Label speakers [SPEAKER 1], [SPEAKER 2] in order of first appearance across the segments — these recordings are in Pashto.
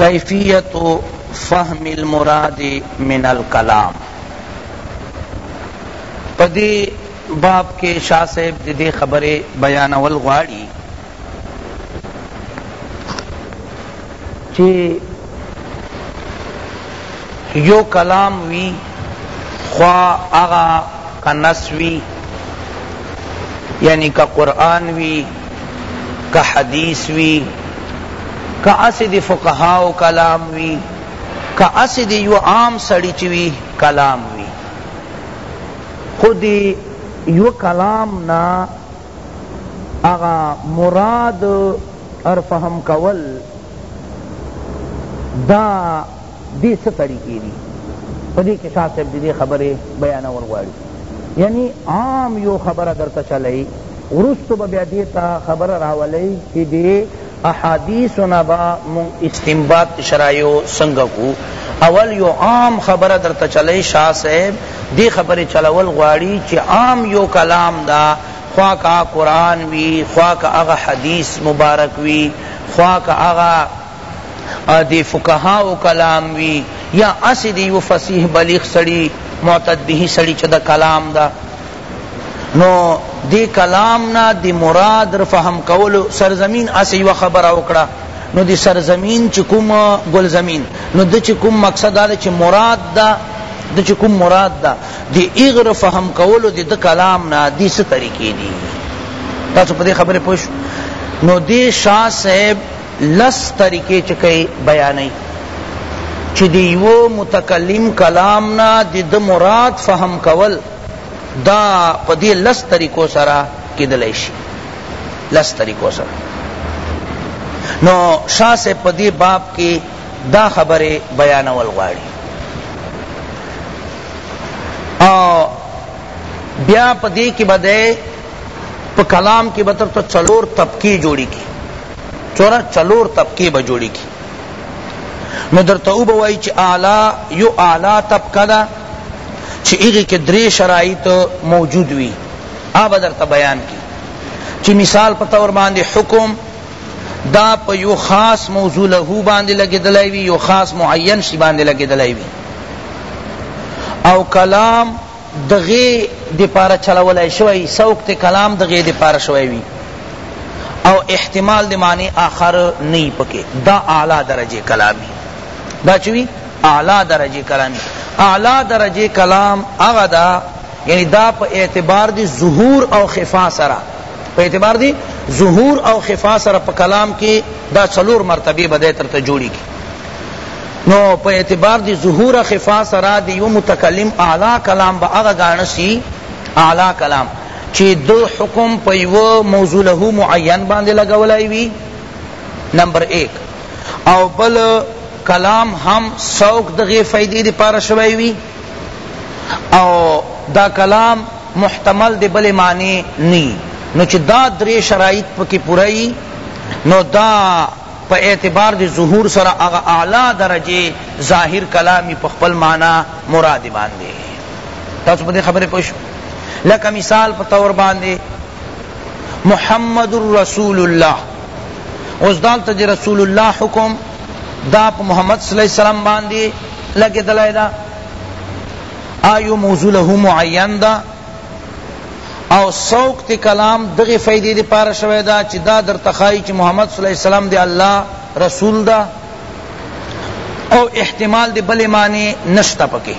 [SPEAKER 1] کیفیت فهم المراد من الکلام په دې باب کې شاه صاحب د دې خبرې بیانول غواړي چې یو کلام وی خوا هغه کنس وی یعنی که قرآن وی که حدیث وی که اسی دی فقهاو کلام وی که اسی دی یو عام سڑی چوی کلام وی خودی یو کلام نا اغا مراد ارفهم کول دا دې څه طریقې دي په دې کې شاه صاحب دې خبرې بیانول غواړي یعنی عام یو خبره درته چلئ وروسته به بیا دې ته خبره راولئ چې دې احادیثو نه به مونږ استنباط شرایو څنګه کو اول یو عام خبره درته چلئ شاه صاحب دې خبرې چلول غواړي چې عام یو کلام دا خواہ کا قرآن وی خواہ کا اغا حدیث مبارک وی خواہ کا اغا دی فقهاو کلام وی یا اسی دی یو فصیح بلیغ سړی معتد به سړی چه دا کلام دا نو دی کلام نا دی مراد رفهم کولو سرزمین اسی یو خبر اوکڑا نو دی سرزمین چه کم گل زمین نو دی چه کم مقصد دا چه مراد دا دی چه کم مراد دا دی اغر فهم کولو دی دا کلام نا دی سی طریقی دی تاسو پا دی خبر پوش نو دی شاہ صاحب لس طریقې چې کوي بیانوي چې د یوه متکلم کلام نه د ده مراد فهم کول دا په دې لس طریقو سره کېدلی شي لس طریقو سره نو شاه صاحب په دې باب کې دا خبرې بیانول غواړي او بیا په دې کې به دی په کلام کې به تر ته څلور طبقې جوړې کړي چوره څلور طبقې به جوړې کی نو درته او بوائی چی اعلا یو اعلا طبقه دا چی اغی که دری شرائط موجود وی آبا درته بیان کی چی مثال په طور باندې حکم دا په یو خاص موضوع له باندې لګی دلای وی یو خاص معین شی باندې لګی دلای وی او کلام د غی دپاره چلولی شوی سوکت کلام د غی دپاره شوی وی او احتمال د معنی آخر نی پکی دا اعلی درجه کلامی دا چوی اعلی درجه کلامی اعلی درجه کلام اغا دا یعنی دا په اعتبار دی ظهور او خفا سرا په اعتبار دی ظهور او خفا سرا په کلام کی دا څلور مرتبه بدای ترته جوړی کی نو په اعتبار دی ظهور خفا سرا دی یو متکلم اعلی کلام با اغا گانسی اعلی کلام چی دو حکم پا یو موضوع له معین باندی لگولائی وی نمبر ایک او بل کلام هم سوک دغی فیدی دی پارا شوائی وی او دا کلام محتمل دی بل معنی نی نو چی دا دری شرائط پکی پورائی نو دا په اعتبار د ظهور سره هغه اعلی درجه ظاهر کلامی په خپل معنی مراد باندی تاسو په دې خبره پوه شو لکه مثال په طور باندی محمد رسول الله اوس دالته د رسول الله حکم دا په محمد صلی الله علیه وسلم باندې لګېدلی ده آیا موضوع له معین ده او سوق تی کلام دغی فائدی دی پاره شوی دا چی دا در ته ښایی چی محمد صلی الله علیه وسلم دی الله رسول ده او احتمال دی بلی معنی نشته پکی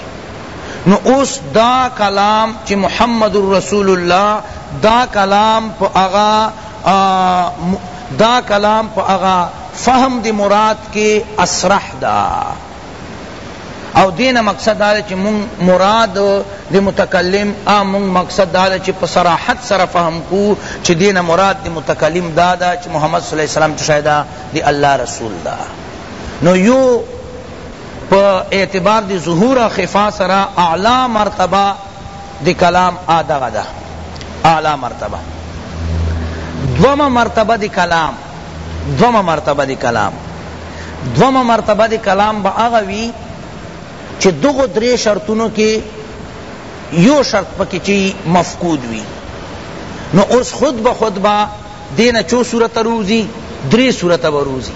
[SPEAKER 1] نو اوس دا کلام چی محمد رسول الله دا کلام پا اغا دا کلام پا اغا فهم دی مراد کی اصرح دا او دین مقصد دا چې مون مراد د متکلم ا مون مقصد دا چې په صراحت سره فهم کو چې دین مراد د متکلم دا دا چې محمد صلی الله علیه وسلم شایدا دی الله رسول دا نو یو په اعتبار دی ظهور خفا سره اعلی مرتبه دی کلام آدغه ده اعلی مرتبه دوما مرتبه دی کلام دوما مرتبه دی کلام دوما مرتبه دی کلام با آغا وی چی دغو درې شرطونو کې یو شرط پکې چی مفقود وی نو اوس خود به خود با دینا چو صورت روزی درې صورت به روزی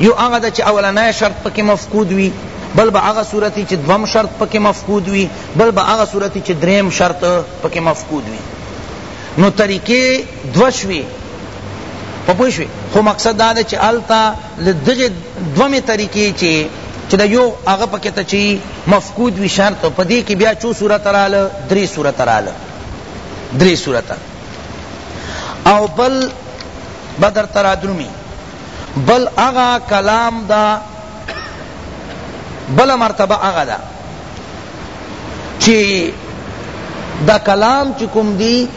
[SPEAKER 1] یو هغه د چې اولنی شرط پکې مفقود وی بل به هغه صورت چې دوم شرط پکې مفقود وی بل به هغه صورت چې دریم شرط پکې مفقود وی نو طریقې دوه شوې په پوه شوې خو مقصد دا ده چې هلته له دغې دوه مې طریقې چې چې دا یو هغه پکې ته چې مفقود وي شرط په دې کې بیا څو صورت رااله درې صورت رااله درې صورت او بل بدر ترادرمی بل هغه کلام دا بله مرتبه هغه ده چی دا کلام چی کوم دی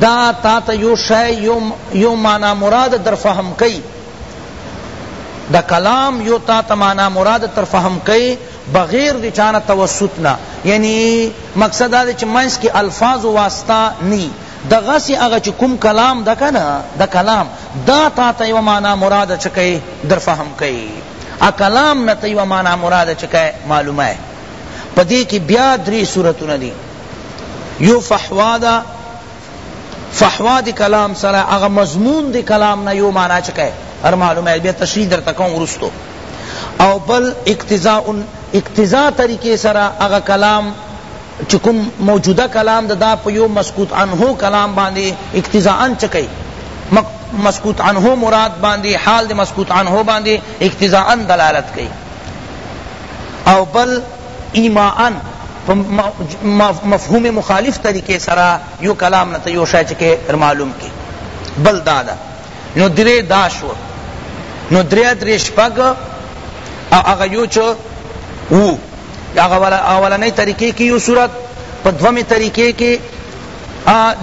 [SPEAKER 1] دا تا ته یو شای یو, یو معنی مراد در فهم کئی دا کلام یو تا ته معنی مراد تر فهم کئی بغیر دی چانه توسط نه یعنی مقصد دا چې منځ کې الفاظ واسطه نی دغسی هغه چی کوم کلام ده کنه د کلام دا تاته یوه معنی مراده چه کئ در فهم کئ ا کلام نه ته یوه معنی مراده چه کئ معلومه ئ په دی کی بیا دری صورتونه دی یو فحوا ده فحوا دی کلام سره هغه مضمون دی کلام نه یو معنی چه کئ هر معلومه ئ بیا تشریح در تکون ورستو او بل اقتضاء اقتضاء طریقے سره هغه کلام چه کوم موجوده کلام ده دا په یو مسکوت عنه کلام باندی اقتضاءا چه کئی مسکوت عنه مراد باندی حال ده مسکوت عنه باندی اقتضاءا دلالت کئی او بل ایماءا مفہوم مخالف طریقے سرا یو کلام نتا یو شای چکے معلوم کی بل دادا نو درے داشو نو درے درے شپگ او اغا یو چو وو هغه اولنی طریقه کی یو صورت په دومی طریقه کی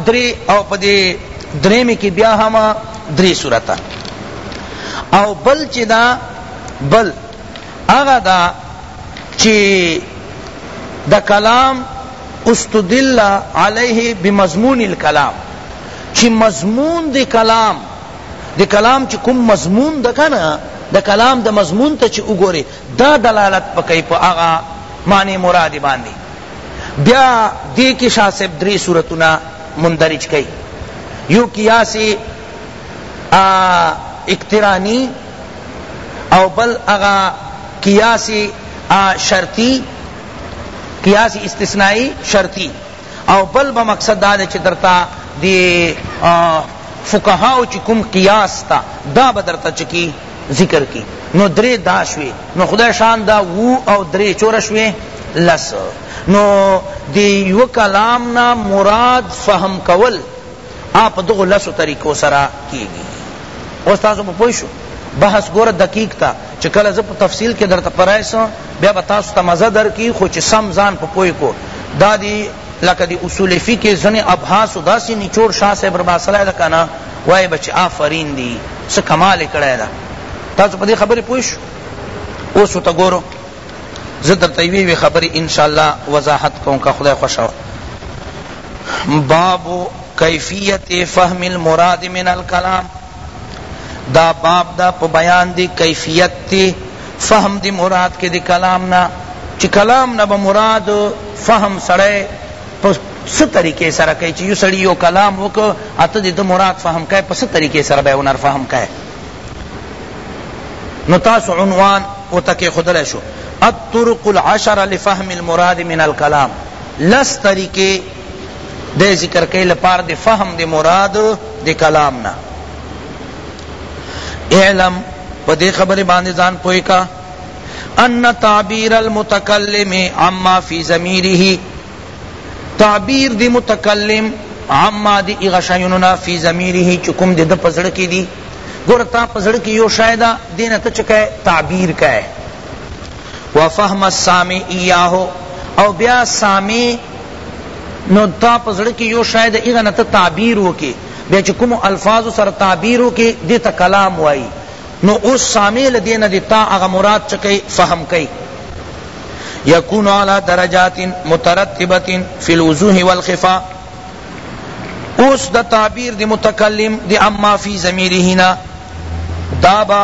[SPEAKER 1] دری او په دی دریمی کی بیا هم دری صورت او بل چی دا بل هغه دا چی دا کلام استدل علیه بمضمون الکلام چی مضمون دی کلام دی کلام چی کم مضمون دا کنا دا کلام دا مضمون تا چی اگوری دا دلالت په کوي په هغه معنی مرادې باندې بیا دې کې شاه صاحب درې صورتونه مندرج کوي یو قیاس اقترانی او بل هغه قیاس شرطی قیاس استثنائی شرطی او بل به مقصد دا چې درته دی فقهاو چې کوم قیاس تا دا به درته چکی ذکر کی نو درې دا شوی نو خدای شان دا وو او درې چور شوی لس نو دی یو کلام نا مراد فهم کول آپ دغه لسو طریقو سره کیږي اوس تاسو په پوه شو بحث ګوره دقیق تا چې کله زه په تفصیل کې درته پرایسم بیا به تاسو ته مزه درکړي خو چې سم ځان په پوه کو دا دی لکه د اصول فقه ځنې ابحاثو داسې نچوړ شاه صاحب رباسلی ده کنه وای به چې آفرین دی څه کمال یې کړی ده تاسو په دې خبرې پوه شو اوس ورته ګورو زه درته یوې یوې خبرې انشاءالله وضاحت کوم که خدای خوښه وه باب کیفیت فهم المراد من الکلام دا باب دا په بیان دی کیفیت دی فهم دی مراد کے دی کلام نا چی کلام نا با مراد فهم سڑے پس س طریقے سره کئی چی یو سڑی یو کلام وک اتا دی دا مراد فهم کئی پس طریقے سره بے ونر فهم کئی نو تاسو عنوان او تکی خدل شو الطرق العشر لفهم المراد من الکلام لس طریقے دی ذکر کوي لپاره د فهم د مراد د کلام نه اعلم په دې خبره باندې ځان پوي کا ان تعبیر المتکلم عما فی ضمیره تعبیر دی متکلم عما دی اغشایوننا فی ضمیره چکم دی د پزړ کې دی ګور تا پزړ کې یو شاید دینه ته چکه تعبیر کای وفهم السامع ایاه او بیا سامع نو تا په زړه کې یو شاید هغه نه ته تعبیر وکې بیا چې کومو الفاظو سره تعبیر وکې دې ته کلام وایي نو اوس سامع له دې نه دې تا هغه مراد څه کوي فهم کوي یکون علی درجات مترتبه فی الوضوح والخفا اوس د تعبیر د متکلم د اما فی ضمیره نه دا با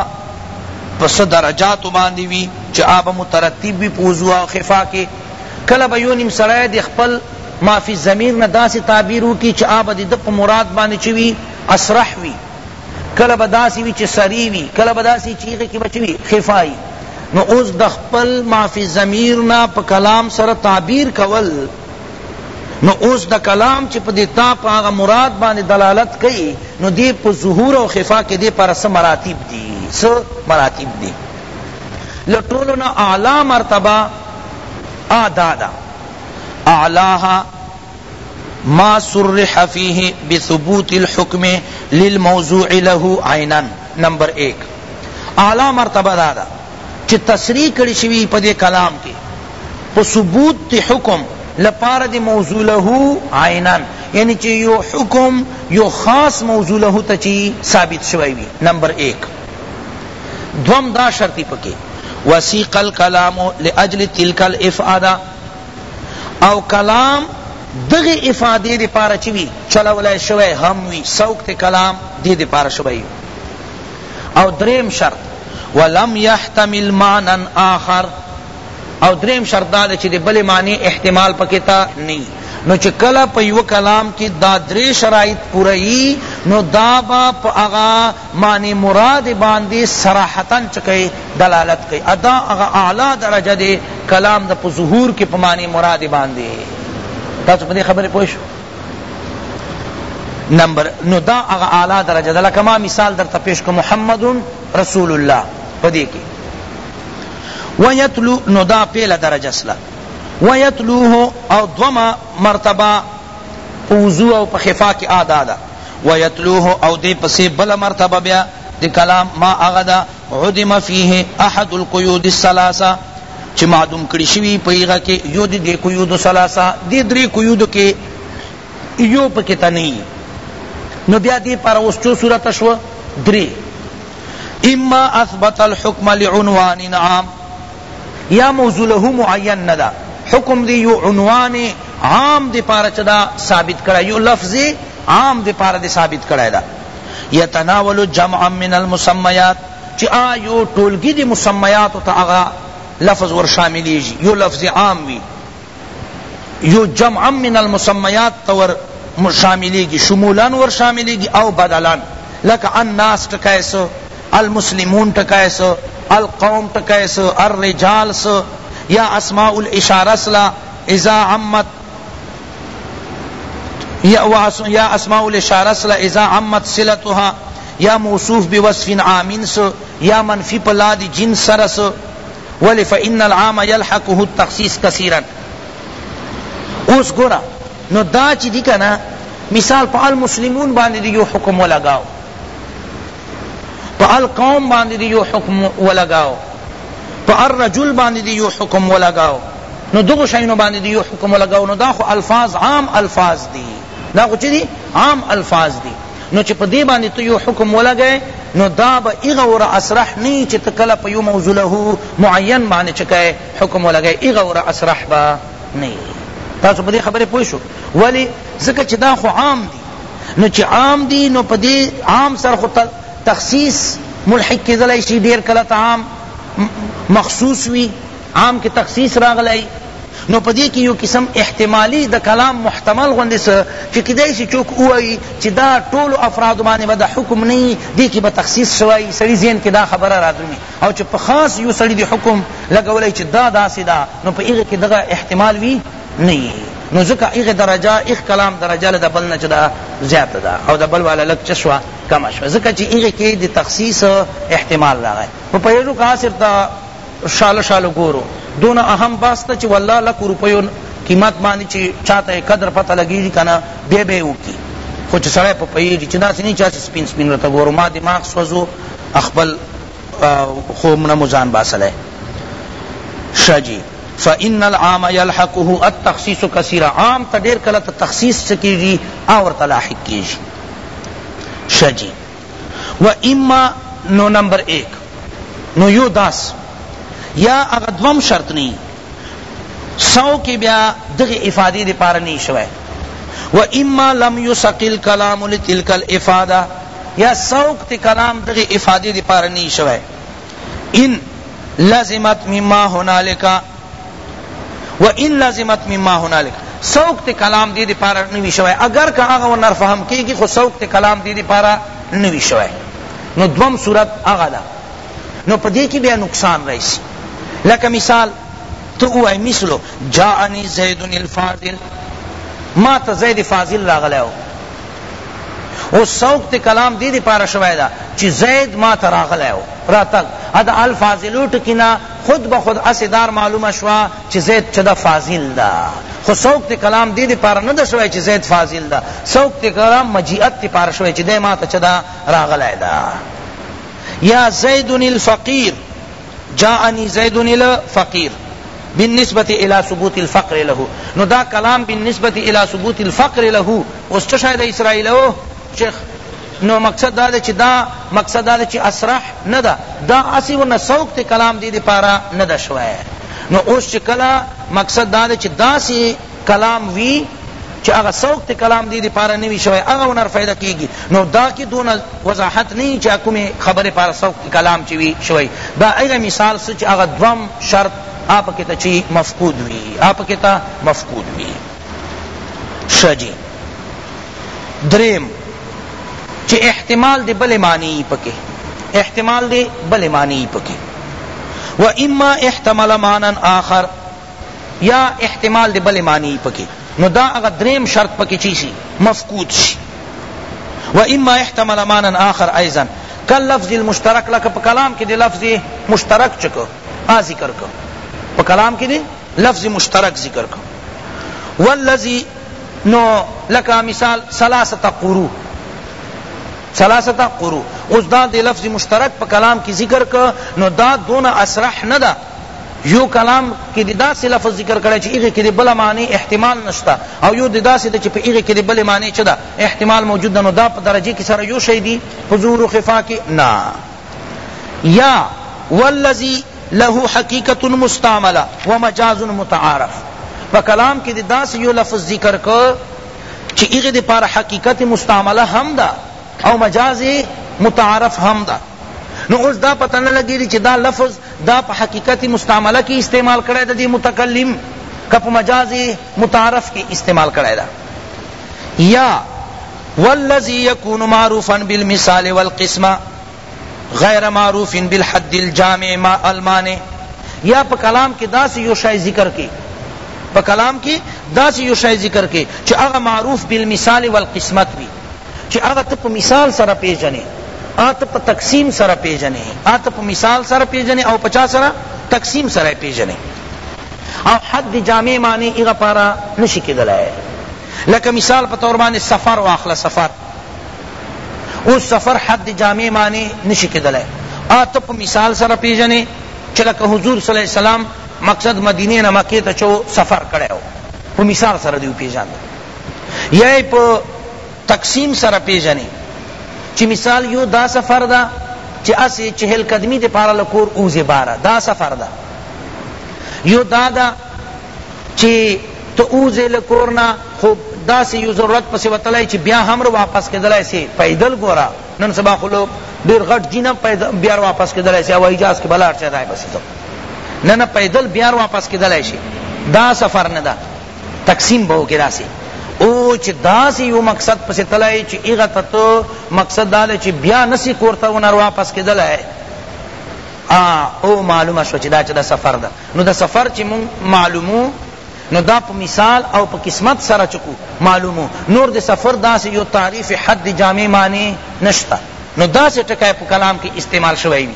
[SPEAKER 1] پس درجات باندې وی چې آب مترتب وی پوزوا خفا کې کله به یو نیم سړی د خپل ما فی الضمیر نه داسی تعبیر وکی چه هغه به د ده په مراد باندی چه وی اصرح وی کله به داسی وی چه صریح وی کله به داسی چه هغه کی به چه وی خفا وی نو اوس د خپل ما فی الضمیر نه په کلام سره تعبیر کول نو اوس د کلام چې په دې تا په هغه مراد باندې دلالت کوي نو دې په ظهور او خفا کې دې پر څه مراتب دي څه مراتب دي له ټولو نه اعلی مرتبه آ دا دا اعلاها ما صرح فیه بثبوت الحکم للموضوع له عینا نمبر ایک اعلی مرتبہ دا دا چی تصریح کری شوی پا دے کلام کی پا ثبوت تی حکم لپاره دی موضوع له عینا یعنی چی یو حکم یو خاص موضوع له تا چی ثابت شوی وی نمبر ایک دوم دا شرط پکې وسیق الکلام لاجل تلک الافاده او کلام دغه افاده دی پاره چوي چلولای شوی هم وی سوق ته کلام دی دی پاره شوی او دریم شرط ولم يحتمل معنا آخر او دریم شرط دا چې د بل معنی احتمال پکې تا نه نو چې کله په یو کلام کې دا درې شرایط پوره نو دا با په هغه معنی مراد باندی صراحتا چه کئی دلالت کئی ادا اغا اعلی درجه دی کلام دا پا ظہور کی پا معنی مراد باندی تاسو پدی خبر پوش شو نمبر نو دا اغا اعلی درجه دا لکه ما مثال در تا پیش که محمد رسول الله پدی کی ویتلو نو دا پیل درجه سلا ویتلوه او دوما مرتبه په وضوع او په خفاء کی آ دا ده ویتلوه او دی پسی بله مرتبه بیا دی کلام ما هغه ده عدم فیه احد القیود الثلاثه چی معدوم کړی شوی په هغه کی یو دی دی قیود الثلاثه دی دری قیود کی یو پکی ته نه نو بیا دی پر اوس چو صورت شو دری اما اثبت الحکم لعنوان عام یا موضوع له معین نه ده حکم دی یو عنوان عام دی پاره چه دا ثابت کړی یو لفظ عام دی پاره دی ثابت کړی دا یتناول جمعا من المسمیات چه آ یو ټولگی دی مسمیات تا اغا لفظ ور شاملیجی یو لفظ عام وی یو جمعا من المسمیات ته ور شاملیږي شمولا ور شاملیږي او بدلا لکه الناس ټکی سو المسلمون ټکی سو القوم ټکی سو الرجال سو یا اسماء الاشاره سلا اذا عمت یا اسماء الاشاره سلا اذا عمت صلتها یا موصوف بوصف عامن سو یا منفی پلاد جنس سره سو ولی فان العام یلحقه التخصیص کثیرا اوس ګوره نو دا چی دی کنا مثال په المسلمون باندې دی یو حکم ولګاو په القوم باندې دی یو حکم ولګاو په الرجل باندې دی یو حکم ولګاو نو دغه شینو باندې دی یو حکم ولګاو نو دا خو الفاظ عام الفاظ دی دا خو چی دی عام الفاظ دی نو چه په دې باندې ته یو حکم ولګی نو دا به هغه ور اصرح نه وي چه ته کله په یو موضوع له معین باندې چه که حکم ولګی هغه ور اصرح به نه وي تاسو په دې خبره پوه شو ولی ځکه چه دا خو عام دی نو چه عام دی نو په دې عام سره خو تخصیص ملحق کېدلای شي ډېر کله ته عام مخصوص وي عام کې تخصیص راغلی نو په دې کې یو قسم احتمالی د کلام محتمل غوندې څه چې کیدای شي چوک ووایي چې دا ټولو افرادو باندې به د حکم نه وي دې کې به تخصیص شوی سړي ذهن کې دا خبره راځومي او چې په خاص یو سړي د حکم لګولی چې دا داسې ده نو په هغې کې دغه احتمال وي نه وي نو ځکه هغه درجه اخ کلام درجه له بل نه چدا زیات ده او د بل والا لک چشوا کم شو ځکه چې هغه کې د تخصیص احتمال راغی په پیرو کا صرف شاله شاله ګورو دونه اهم بحث ته چې والله لکو روپیو قیمت باندې چې چاته یې قدر پته لګېږي که نه بیا به یې وکړي خو چې سړی په پوهېږي چې داسې نه چا چې سپین سپین راته ګورو ما دماغ سوځو خپل خوب نه مو ځان باسلی ښه جي فإن العام يلحقه التخصيص كثيرا عام ته ډېر کله ته تخصیص څه کېږي او ورته لاحق کېږي ښه جي و اما نو نمبر ایک نو یو داس یا اغا دوم شرط نی سو کی بیا دغی افادی دی پار نی شوی و اما لم یسق الکلام لتلک الافادہ یا سوق تی کلام دغی افادی دی پار نی شوی ان لازمت مما هنالک و ان لازمت مما هنالک سوق تے کلام دی دی پارا نوی شوی اگر کا آغا ونر فهم کی گی خو سوق تے کلام دی دی پارا نوی شوی نو دوم صورت آغا دا نو پا دی کی بیا نقصان رئیسی لکه مثال تو اوئی مثلو جاءنی زیدن الفاضل ما تا زید فاضل راغلے ہو او سوق ته کلام دې لپاره شوی دا چې زید ما ته راغلی و راتګ د الفاضلو ټکي نه خود به خود اسې دار معلومه شوه چې زید چې ده فاضل ده خو سوق ته کلام دې لپاره نه ده شوی چې زید فاضل ده سوق ته کلام مجیعت لپاره شوی چې دی ما ته چې ده راغلی ده یا زید الفقیر جاءنی زید الفقیر بالنسبة الی ثبوت الفقر له نو دا کلام بالنسبة الی ثبوت الفقر له اوس چه شای دا اسرائیل او شیخ نو مقصد دا دے چی دا مقصد دا دے چی اصرح ندا دا اسی و نسوک تے کلام دی دی پارا ندا شوئے نو اوس چی کلا مقصد دا دے چی دا سی کلام وی چی هغه سوق ته کلام دی لپاره نوی شوی هغه هنر فیدا کیږی نو دا کی دون وضاحت نی چی کومی خبر لپاره سوق ته کلام چی وی شوی دا هغه مثال سو چی هغه دوم شرط اپ کتا چی مفقود وی اپ کتا مفقود وی شجی دریم چی احتمال دی بل معنی پکی احتمال دی بل معنی پکی و اما احتمل معنی آخر یا احتمال د بلې معنی پکې نو دا هغه دریم شرط پکې چی شي مفقود شي و اما احتمل معنی آخر ایضا کل لفظ المشترک لکه په کلام کې د لفظ مشترک چکو آ ذکر کو په کلام کې د لفظ مشترک ذکر کو والذی نو لکه مثال ثلاثه قرو ثلاثه قرو اوس دا د لفظ مشترک په کلام کې ذکر کو نو دا دون اصرح نه ده يو کلام کي دي داسي لفظ ذکر کړی چي هغه کي دي بله معني احتمال نشته او يو دي داسي ده چي په هغه کي دي بله معني چه ده احتمال موجود ده نو دا په درجه کي سره يو شي دي حضور و خفا کي نه يا والذي له حقيقة مستعمله ومجاز متعارف په کلام کې د داس یو لفظ ذکر کو چې هغه د پر حقیقت مستعمله هم ده او مجاز متعارف هم ده نو اوس دا پتہ نه لګی چې دا لفظ دا په حقیقت مستعمله کی استعمال کړی ده دی متکلم که په مجاز متعارف کی استعمال کړی ده یا والذی یکون معروفا بالمثال والقسمه غیر معروف بالحد الجامع ما المانع یا په کلام کې داسې یو شای ذکر کې په کلام کې داسې یو شای ذکر کې چې هغه معروف بالمثال والقسمت وي چی هغه ته په مثال سره پیژنی هغه ته په تقسیم سره پیژنی هغه ته په مثال سره پیژنی او په چا سره تقسیم سره پیژنی او حد جامع معنی هغه پارا نشی کیدلای لکه مثال په تور باندې سفر واخله سفر اوس سفر حد جامع معنی نشی کیدلای هغه ته په مثال سره پیژنی چې لکه حضور صلی الله علیه وسلم مقصد مدینه نه مکه ته چو سفر کړو په مثال سره دی پیژاند یا یې په تقسیم سره پیژنې چې مثال یو دا سفر ده چې اسې چهل قدمی د پاره لکور اوزې باره دا سفر ده یو دا ده چې ته اوزې لکور نه خو داسې یو ضرورت پسې وتلی چې بیا هم واپس کېدلی سې پیدل ګوره نن سبا خو لوګ ډېر غټ جي نه بیا واپس کېدلی سې هوایي جهاز کې بلاړ شی دی پسې ته نه نه پیدل بیا واپس کېدلی شي دا سفر نه ده تقسیم به وکړي داسې او چې داسې یو مقصد پسې تلای چې هغه ته تو مقصد دا دی چې بیا نسی کور ته ونر واپس کېدلی او معلومه شوه چې دا چې د سفر ده نو د سفر چې مونږ معلومو نو دا په مثال او په قسمت سره چکو معلومو نور د سفر داسې یو تعریف حد جامع معنی نشته نو داسې ټکی په کلام کې استعمال شوی وي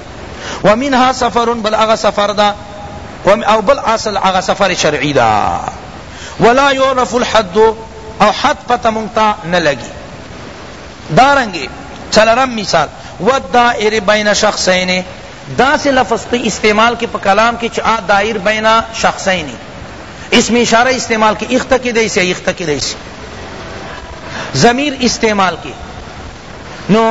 [SPEAKER 1] ومنها سفر بل هغه سفر ده او بل اصل هغه سفر شرعی ده ولا يعرف الحد او حد پته مونږ ته نه لګي دارنګي چلرم مثال والدائر بین شخصین دا سے لفظ تی استعمال کی پا کلام کی چا دائر بین شخصین اسم اشارہ استعمال کی اخت کی دیسی اخت کی دیسی ضمیر استعمال کی نو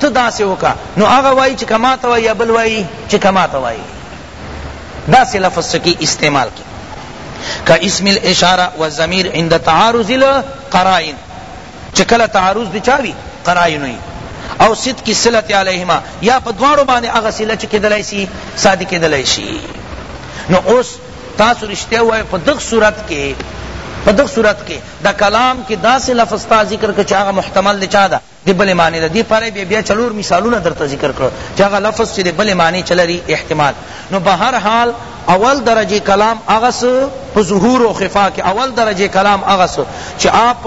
[SPEAKER 1] ته داسې وکړه نو هغه وایي چې کما ته وایي یا بل وایي چې کما ته وایي داسې لفظ سکی استعمال کی که اسم الاشاره والضمیر عند تعارض القرائن چې کله تعارض دی چاوی قرائن وي او صدق کی صلت علیهما یا په دواړو باندې هغه صله چې کېدلای شي صادق کېدلای شي نو اوس تاسو رشتہ وای په دغ صورت کې په دغ صورت کې د کلام کې داسې لفظ تا ذکر کړ چې هغه محتمل د چا ده د بلې معنی ده دې پاره بیا بیا څلور مثالونه درته ذکر کړل چې هغه لفظ چې د بلې معنی څه لري احتمال نو بهر حال اول درجه کلام هغه څه په ظهور او خفا کې اول درجه کلام هغه څه چې آپ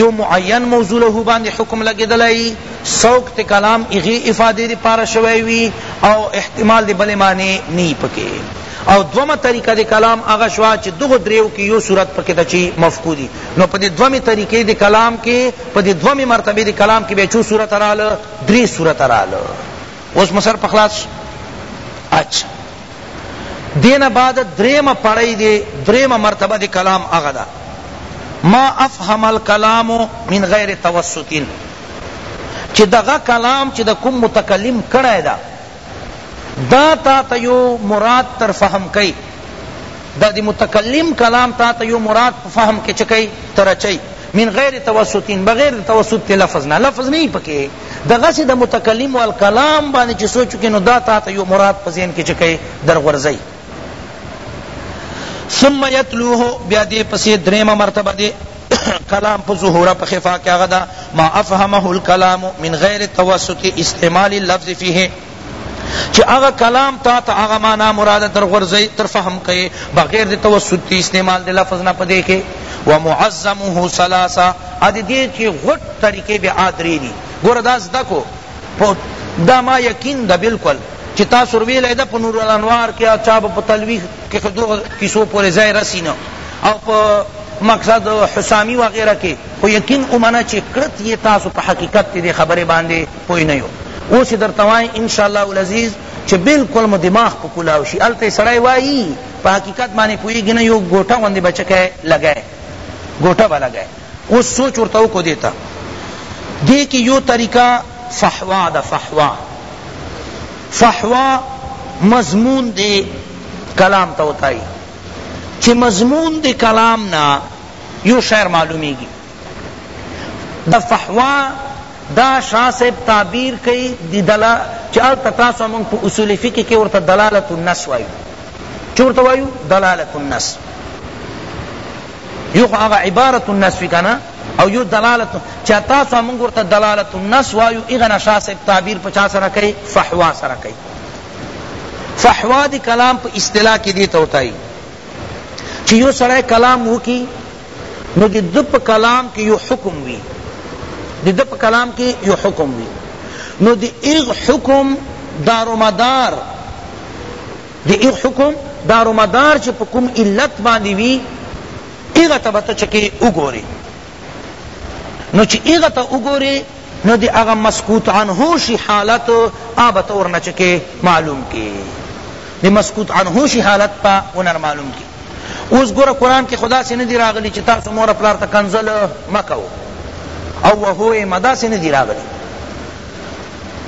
[SPEAKER 1] یو معین موضوع له باندې حکم لګیدلای سوق ته کلام هغه افاده لپاره شوی وي او احتمال د بلې معنی نه پکې او دومه طریقه د کلام هغه شوه چی دغو دریو کی یو صورت پکی ته چی مفقودی نو په دی دومی طریقی د کلام کی په دی دومی مرتبه د کلام کی بیا چو صورت راله دری صورت راله اوس مو سر په خلاص شو اچھا دین بعد دریم پڑی دی دریم مرتبه دی کلام اغا دا ما افهم الکلام من غیر توسطین چی دغا کلام چی دا کم متکلم کڑای دا دا تا ته یو مراد تر فهم کئ دا دی متکلم کلام تا ته یو مراد په فهم کې چکی ترچی من غیر توسطین بغیر توسط تی لفظ نه لفظ نه پکې دغه سي د متکلم والکلام باندې چې سوچ کې نو دا تا ته یو مراد په ذهن کې چکی در غورځي ثم یتلوه بیا دې پسې درېمه مرتبه دې کلام په ظهور په خفا کې هغه دا ما افهمه الکلام من غیر توسط استعمال اللفظ فيه چی اغا کلام تا تا اغا مانا مراد در غرزی تر فهم کئی بغیر دی توسط تی استعمال دی لفظ نا پدے کے ومعظمه سلاسا ادی دی چی غٹ طریقے بی آدری دی گور دا زدہ کو دا ما یقین دا بالکل چی تاسو ویلی دا په نور الانوار کې چا په تلویح که خو دغو کیسو پورې ځای رسی نه او په مقصد حسامی وغیره کې خو یقین ومنه چې کړت یې تاسو په حقیقت دې خبرې باندې پوه نه یو اوس یې درته وایم ان شاء الله العزیز چې بالکل مو دماغ په کلاو شي هلته یې سړی وایي په حقیقت باندې پوهېږي نه یو ګوټه غوندې بچکی لګی ګوټه به لګی اوس سوچ ورته وکړو دې ته دې کې یو طریقه فحوا ده فحوا فحوا مضمون دې کلام ته وتائی چې مضمون دې کلام نه یو شعر معلومیږي د فحوا دا شاہ صاحب تعبیر کئی دی دلا چال تتاسو من پو اصول فقہ کی ورطا دلالت النس وائیو چورتا وائیو دلالت النس یو خو هغه عبارت النص کنه او یو دلالت چا تاسو موږ ورته دلالت النص وایو اغه نشا صاحب تعبیر په چا سره کوي فحوا سره کوي فحوا دی کلام په اصطلاح کې دی توتای چې یو سړی کلام وکي نو د د په کلام کې یو حکم وي د د په کلام کې یو حکم وي نو د ایغ حکم دارومدار د هغه حکم دارومدار چه په کوم علت باندی وی هغه ته به ته چکی وګوری نو چه هغه ته وګوری نو د هغه مسکوت عنه شی حالت آ به ته ورنه چکی معلوم کی د مسکوت عنه شی حالت پا ونر معلوم کی اوس ګوره قرآن کی خدا سے ندی راغلی چه تاسو مور پلار ته کنزل مکو او وهو مدا سے ندی راغلی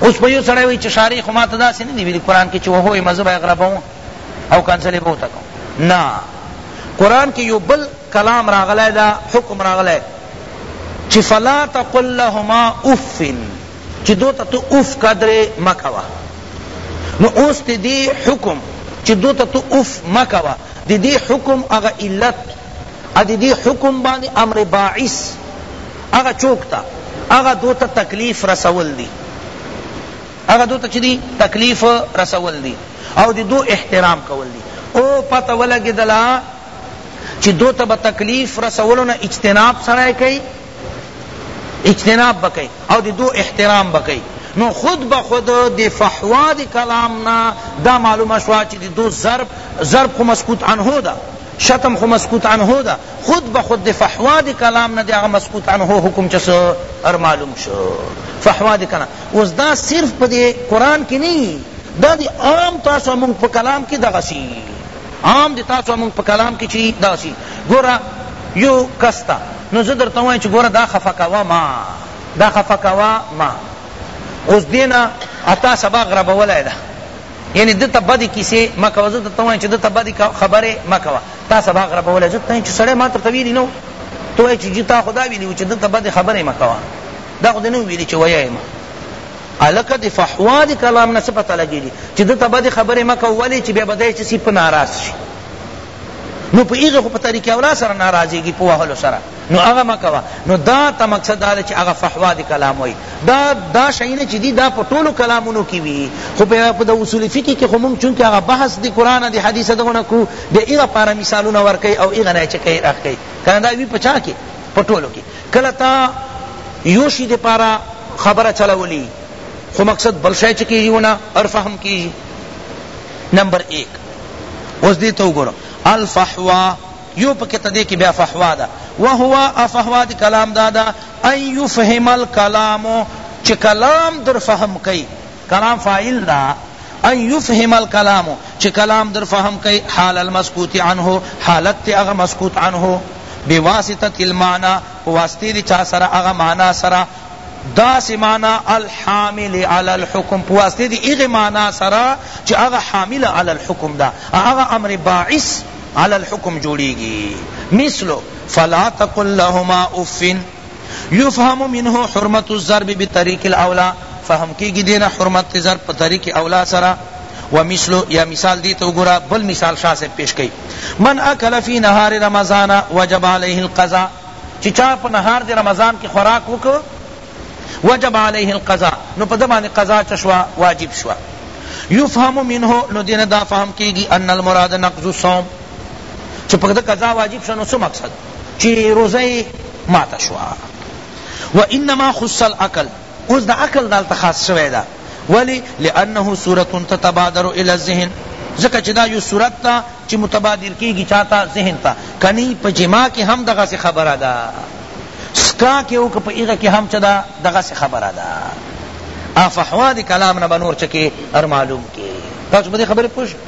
[SPEAKER 1] اوس به یو سړی وایي چې شارح خو ماته داسې نه دي ویلي قرآن کې چې وهو یمه زه به یې غربوم او کنسل یې به ورته کوم نه قرآن کې یو بل کلام راغلی دا حکم راغلی چې فلا تقل لهما اف چې دو ته تو اف قدرې مه کوه نو اوس د دې حکم چې دو ته تو اف مه کوه د دې حکم هغه علت ادی دی حکم باندې امر باعث هغه چوک تا هغه دو ته تکلیف رسول دی هغه دو ته چی دی تکلیف رسول دی او دی دو احترام کول دی او پتہ ولګی دلا چی دو ته تکلیف رسولو نه اجتناب سره کوي اجتناب به کئی او دی دو احترام به کئی نو خود بخود دی فحوا دی کلام نا دا معلوم شوا چی دی دو ضرب ضرب خو مسکوت عنہ دا شتم خو مسکوت عنہ دا خود بخود دی فحوا دی کلام نا دی آغا مسکوت عنہ حکم چس ار معلوم شو فحوا دی کلام اس دا صرف پا دی قرآن کی نہیں دا دی عام تاسو منگ پا کلام کی دا غسی عام دی تاسو مونږ په کلام کی چی داسی ګوره یو کس ته نو زه درته وایم چی ګوره دا خفه کوه ما دا خفه کوه ما اوس دینا اتا سبا غربولای ده یعنی دته بدی کیسه مکوه زه درته وایم چی دته بدی خبره مکوه تا سبا غربولای زه ته چی سړی ما ته ویلی نو تو چی جتا خدا ویلی چی دته بدی خبره مکوه دا خو نه ویلی چی ویای ما هلکه د فحوا د کلام نه څه پته لګیږي چی ده ته بدې خبرې مه کوه ولې چی بیا به دی چه سی په ناراض شي نو په هغه خو په طریق اولا سره ناراضیږي په وهلو سره نو هغه مه کوه نو دا ته مقصد دا چې هغه فحوا د کلام وای دا دا شی نه چې دی دا په ټولو کلامونو کې وي خو په د اصول فقه کې خو موږ چونکې هغه بحث د قرآن د حدیث دغه نه کو د هغه لپاره مثالونه ورکوي او هغه نه چې کوي راخ کوي کنه دا وی پچا کې په ټولو کې کله تا یو شی د پاره خبره چلولی خو مقصد بل شی چه کیږی ونه هر فهم کیږی نمبر ایک اوس دې ته وګوره الفحوا یو پکې ته دې کې بیا فحوا ده وهو افحوا د کلام دا ده ان یفهم الکلام چې کلام در فهم کوي کلام فاعل ده ان یفهم الکلام چه کلام در فهم کئی حال المسکوت عنه حالت تی اغا مسکوت عنه بواسطة المعنی پواسطی دی چا سرا اغا معنی سرا داس معنی الحامل علی الحکم پواسطی دی اغا معنی سرا چه اغا حامل علی الحکم دا اغا امر باعث علی الحکم جوڑی گی مثلو فلا تقل لهما افن یفهم منه حرمت الضرب بطریق الاولی فهم کیږي دینه حرمت ضرب په طریق اولی سره ومثل یا مثال دی تو گرا بل مثال شاہ سے پیش کئی من اکل فی نهار رمضان وجب علیہ القضاء چی چا په نهار دی رمضان کی خوراک وک وجب علیہ القضاء نو په دمانه قضا چشوا واجب شوا یفهم منه نو دین دا فهم کیږي ان المراد نقض الصوم چی په قضا واجب شنو سو مقصد چی روزه یې ماته شوه و انما خص العقل اوس د عقل دالته خاص شوی ده ولی لانه صورت تتبادر الی الذهن ځکه چې دا یو صورت ده چې متبادر کیږي چاته ذهن ته کنی په جما کې هم دغه څه خبره ده سکا کې او په ایغه کې هم چدا دغه څه خبره ده افحوا دی کلام نه بنور چکه ار معلوم کې تاسو به خبره پوښتنه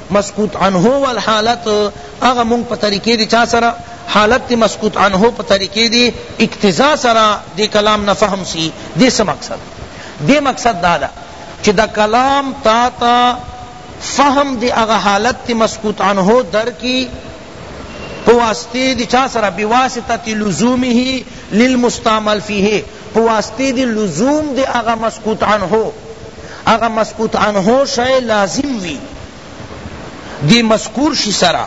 [SPEAKER 1] مسکوت عنه والحالت هغه مونږ په طریقې دی چا سره حالت دی مسکوت عنه په طریقې دی اقتضا سره دی کلام نه فهم سی دی څه مقصد دی مقصد دادا چی دا کلام تا تا فهم دی هغه حالت دی مسکوت عنه در کی پواسطے دی چا سره بواسطه لزومه للمستعمل فيه پواسطے دی لزوم دی هغه مسکوت عنه هغه مسکوت عنه شی لازم وی دی مذکور شی سره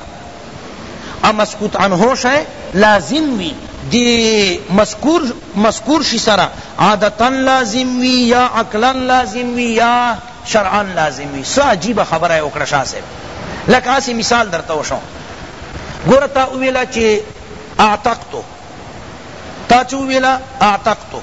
[SPEAKER 1] ا مسکوت عنه شی لازم وی دی مذکور مذکور شی سره عادتا لازم وی یا عقلا لازم وی یا شرعا لازم وی سو عجیب خبر ہے اوکڑا شاہ سے لکه اسی مثال درته وشو ګورتا ویلا چې اعتقتو تا چې ویلا اعتقتو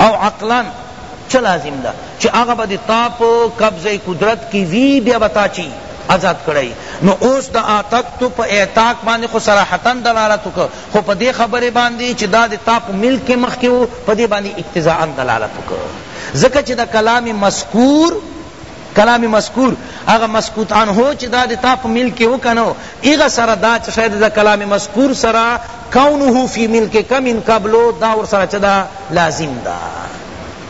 [SPEAKER 1] او عقلا چه لازم ده چه هغه به د تا په قبضه قدرت کی وی بیا به تا چی آزاد کړی نو اوس د اعتق تو په اعتاق باندې خو صراحتا دلالت وکړ خو په دې خبرې باندې چې دا د تا په ملک کې مخکې و په دې باندې اقتضاء دلالت وکړ ځکه چې د کلام مذکور کلام مذکور هغه مسکوت عنه چې دا د تا په ملک کې وکنو هغه سره دا چې شاید د کلام مذکور سره کونه فی ملک کم ان قبلو دا ور سره چې دا لازم دا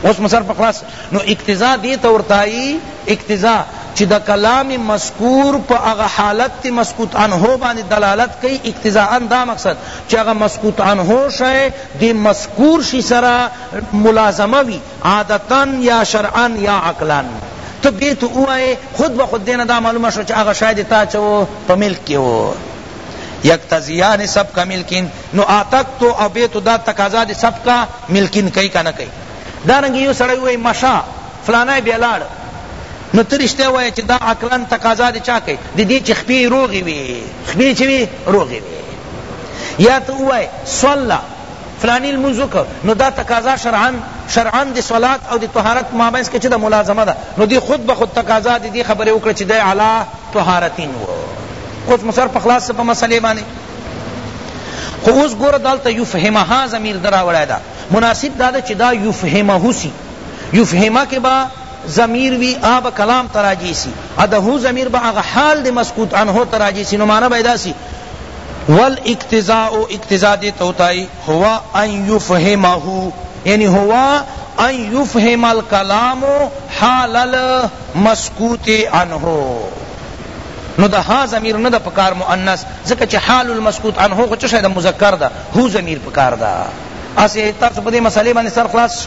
[SPEAKER 1] اوس مسر په خلاص نو اقتضا دې ته ورتای اقتضا چې د کلام مذکور په هغه حالت مسکوت عنه باندې دلالت کوي اقتضاء دا مقصد چې هغه مسکوت عنه شی د مذکور شی سره ملازمه وي عادتاً یا شرعاً یا عقلاً ته بې ته ووایې خود به خود دې نه دا معلومه شوه چې هغه شی د تا چه و په ملک کې و یکتضیان سبق ملکین نو عادت تو او بې تو دا تقاضا د سبق ملکین کوي که نه کوي دارنګه یو سړی ووایي مشه فلانی بیا لاړ نو ته رښتیا وایې چې دا عقلاً تقاضا د چا کوي د دې چې خپې یې روغې وي خپې یې چه وي روغې وي یا ته ووایې صلی فلانی لمونځ وکړ نو دا تقاضا شرعا شرعا د صلات او د طهارت مابینس کې چه د ملازمه ده نو دی خود به خود تقاضا د دې خبرې وکړه چې دی علی طهارتین و اوس مو سر په خلاص څه په مسئلې باندې خو اوس ګوره دلته یفهمها ضمیر در راوړی ده مناسب دا ده چې دا یفهمه سی یفهمه کې به ضمیر وی هغه به کلام ته راجع سی او د هو ضمیر به هغه حال د مسکوت عنه ته راجع سی نو معنی به دا سی والاقتضاء اقتضاء دې ته وتای هو ان یفهمه یعنی هو ان یفهم الکلام حال المسکوت عنه نو د ها ضمیر نه د پکار مؤنث ځکه چې حال المسکوت عنه خو څه شی د مذکر ده هو ضمیر پکار ده اسه تاسو په دې مسئله باندې سر خلاص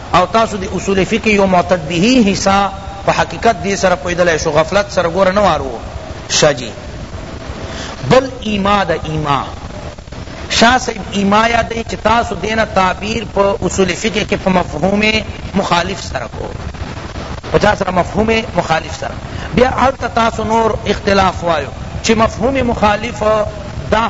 [SPEAKER 1] او تاسو د اصول فقه یو معتد به حصه په حقیقت دې سره پوهیدلای شو غفلت سره ګوره نه وارو شه جی بل ایما د ایما شاه صاحب ایما یادوی چی تاسو دینه تعبیر په اصول فقه کی په مفهوم مخالف سره کو په چا سره مفهوم مخالف سره بیا هلته تاسو نور اختلاف وایو چی مفهوم مخالف دا